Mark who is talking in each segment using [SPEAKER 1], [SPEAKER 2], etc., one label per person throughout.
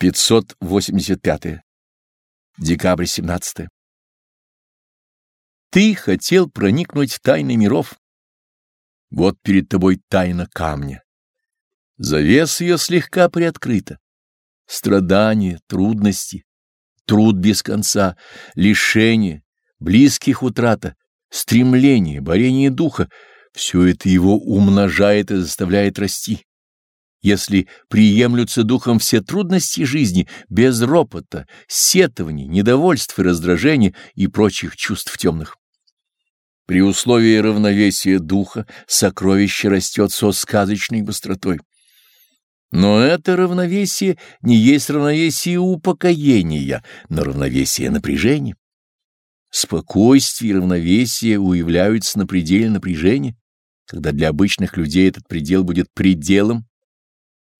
[SPEAKER 1] 585. Декабрь 17. Ты хотел проникнуть в тайны миров. Вот перед тобой тайна камня. Завес ее слегка приоткрыта. Страдания, трудности, труд без конца, лишение, близких утрата, стремление, борение духа — все это его умножает и заставляет расти если приемлются духом все трудности жизни без ропота, сетований, недовольств и раздражения и прочих чувств темных. При условии равновесия духа сокровище растет со сказочной быстротой. Но это равновесие не есть равновесие упокоения, но равновесие напряжения. Спокойствие и равновесие уявляются на пределе напряжения, когда для обычных людей этот предел будет пределом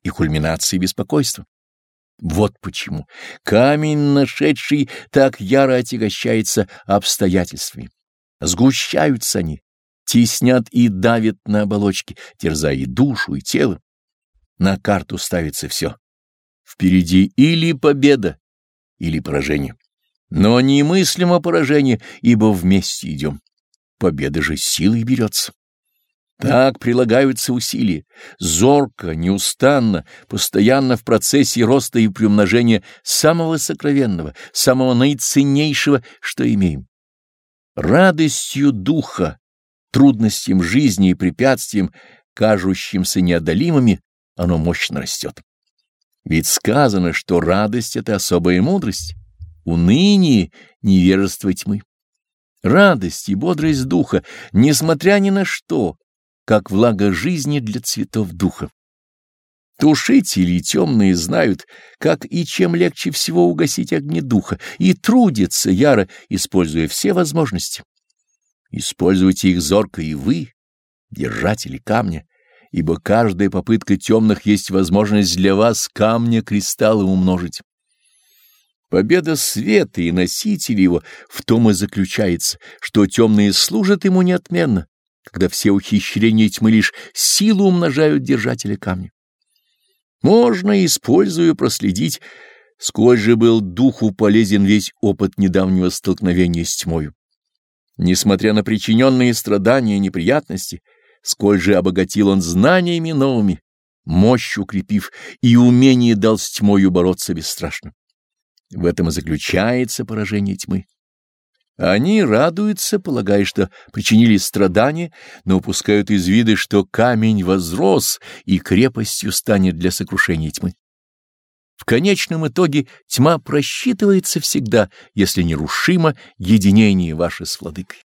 [SPEAKER 1] и кульминации беспокойства. Вот почему камень, нашедший, так яро отягощается обстоятельствами. Сгущаются они, теснят и давят на оболочки, терзая и душу, и тело. На карту ставится все. Впереди или победа, или поражение. Но немыслимо поражение, ибо вместе идем. Победа же силой берется. Так прилагаются усилия, зорко, неустанно, постоянно в процессе роста и приумножения самого сокровенного, самого наиценнейшего, что имеем. Радостью духа, трудностям жизни и препятствиям, кажущимся неодолимыми, оно мощно растет. Ведь сказано, что радость — это особая мудрость, уныние — невежество тьмы. Радость и бодрость духа, несмотря ни на что, как влага жизни для цветов духа. Тушители темные знают, как и чем легче всего угасить огни духа, и трудятся яро, используя все возможности. Используйте их зорко и вы, держатели камня, ибо каждая попытка темных есть возможность для вас камня кристалла умножить. Победа света и носителей его в том и заключается, что темные служат ему неотменно, когда все ухищрения тьмы лишь силу умножают держателя камня. Можно, используя, проследить, сколь же был духу полезен весь опыт недавнего столкновения с тьмою. Несмотря на причиненные страдания и неприятности, сколь же обогатил он знаниями новыми, мощь укрепив и умение дал с тьмою бороться бесстрашно. В этом и заключается поражение тьмы. Они радуются, полагая, что причинили страдания, но упускают из вида, что камень возрос и крепостью станет для сокрушения тьмы. В конечном итоге тьма просчитывается всегда, если нерушимо единение ваше с владыкой.